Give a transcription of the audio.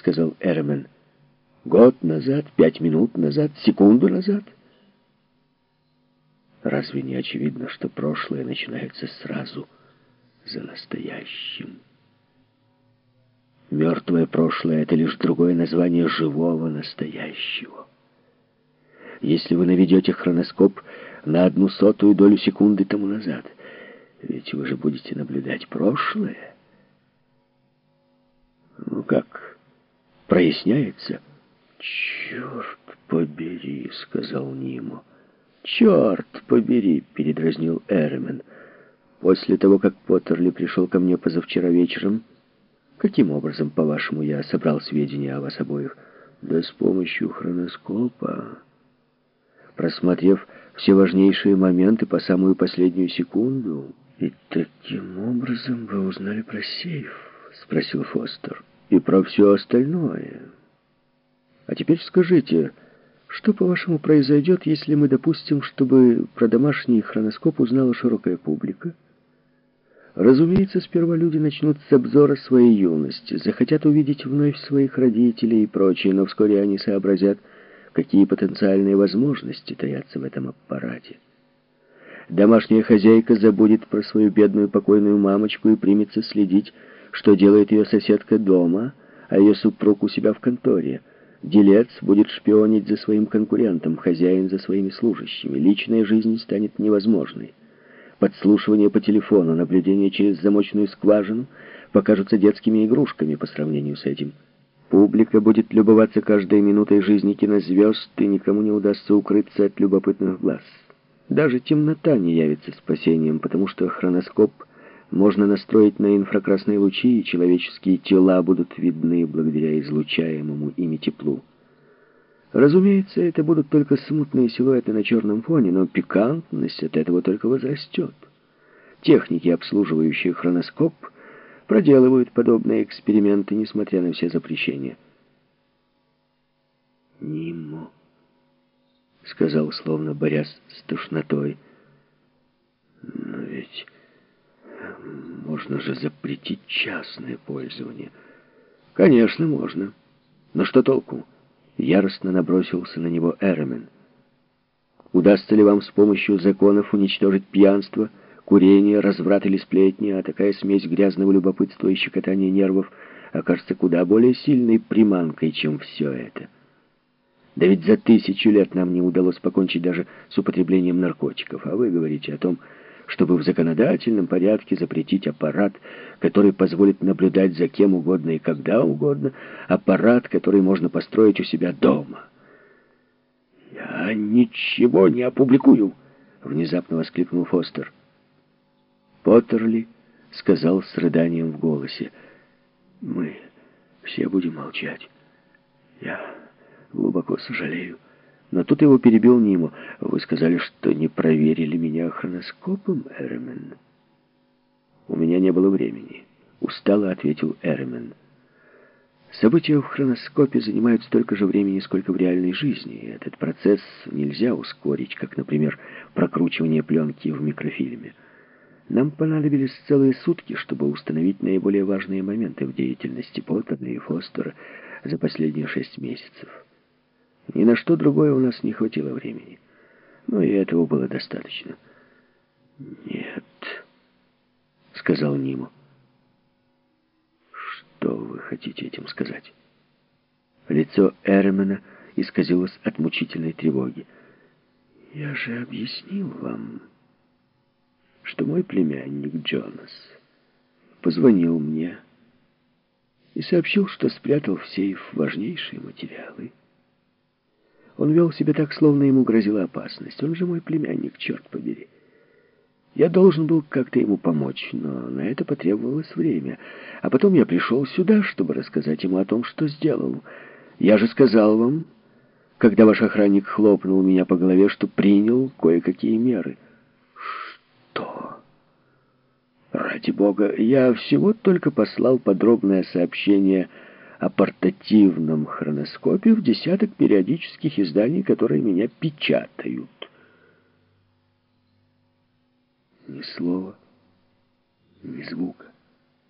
сказал Эрмен. Год назад, пять минут назад, секунду назад. Разве не очевидно, что прошлое начинается сразу за настоящим? Мертвое прошлое — это лишь другое название живого настоящего. Если вы наведете хроноскоп на одну сотую долю секунды тому назад, ведь вы же будете наблюдать прошлое. Ну как, проясняется? «Черт побери», — сказал Ниму. «Черт побери!» — передразнил Эрмен. «После того, как Поттерли пришел ко мне позавчера вечером, каким образом, по-вашему, я собрал сведения о вас обоих?» «Да с помощью хроноскопа». Просмотрев все важнейшие моменты по самую последнюю секунду. «И таким образом вы узнали про сейф?» — спросил Фостер. «И про все остальное. А теперь скажите...» Что, по-вашему, произойдет, если мы допустим, чтобы про домашний хроноскоп узнала широкая публика? Разумеется, сперва люди начнут с обзора своей юности, захотят увидеть вновь своих родителей и прочее, но вскоре они сообразят, какие потенциальные возможности таятся в этом аппарате. Домашняя хозяйка забудет про свою бедную покойную мамочку и примется следить, что делает ее соседка дома, а ее супруг у себя в конторе – Делец будет шпионить за своим конкурентом, хозяин за своими служащими. Личная жизнь станет невозможной. Подслушивание по телефону, наблюдение через замочную скважину покажутся детскими игрушками по сравнению с этим. Публика будет любоваться каждой минутой жизни кинозвезд, и никому не удастся укрыться от любопытных глаз. Даже темнота не явится спасением, потому что хроноскоп — можно настроить на инфракрасные лучи, и человеческие тела будут видны благодаря излучаемому ими теплу. Разумеется, это будут только смутные силуэты на черном фоне, но пикантность от этого только возрастет. Техники, обслуживающие хроноскоп, проделывают подобные эксперименты, несмотря на все запрещения. «Нимо», — сказал, словно борясь с тошнотой, — «но ведь...» Можно же запретить частное пользование. Конечно, можно. Но что толку? Яростно набросился на него Эремен. Удастся ли вам с помощью законов уничтожить пьянство, курение, разврат или сплетни, а такая смесь грязного любопытства и щекотания нервов окажется куда более сильной приманкой, чем все это? Да ведь за тысячу лет нам не удалось покончить даже с употреблением наркотиков, а вы говорите о том, чтобы в законодательном порядке запретить аппарат, который позволит наблюдать за кем угодно и когда угодно, аппарат, который можно построить у себя дома. «Я ничего не опубликую!» — внезапно воскликнул Фостер. Поттерли сказал с рыданием в голосе. «Мы все будем молчать. Я глубоко сожалею». Но тут его перебил Ниму. «Вы сказали, что не проверили меня хроноскопом, Эрмен?» «У меня не было времени», — устало ответил Эрмен. «События в хроноскопе занимают столько же времени, сколько в реальной жизни. И этот процесс нельзя ускорить, как, например, прокручивание пленки в микрофильме. Нам понадобились целые сутки, чтобы установить наиболее важные моменты в деятельности Поттера и Фостера за последние шесть месяцев». Ни на что другое у нас не хватило времени. Но и этого было достаточно. «Нет», — сказал Ниму. «Что вы хотите этим сказать?» Лицо Эрмена исказилось от мучительной тревоги. «Я же объяснил вам, что мой племянник Джонас позвонил мне и сообщил, что спрятал в сейф важнейшие материалы». Он вел себя так, словно ему грозила опасность. Он же мой племянник, черт побери. Я должен был как-то ему помочь, но на это потребовалось время. А потом я пришел сюда, чтобы рассказать ему о том, что сделал. Я же сказал вам, когда ваш охранник хлопнул меня по голове, что принял кое-какие меры. Что? Ради бога, я всего только послал подробное сообщение о портативном хроноскопе в десяток периодических изданий, которые меня печатают. Ни слова, ни звука.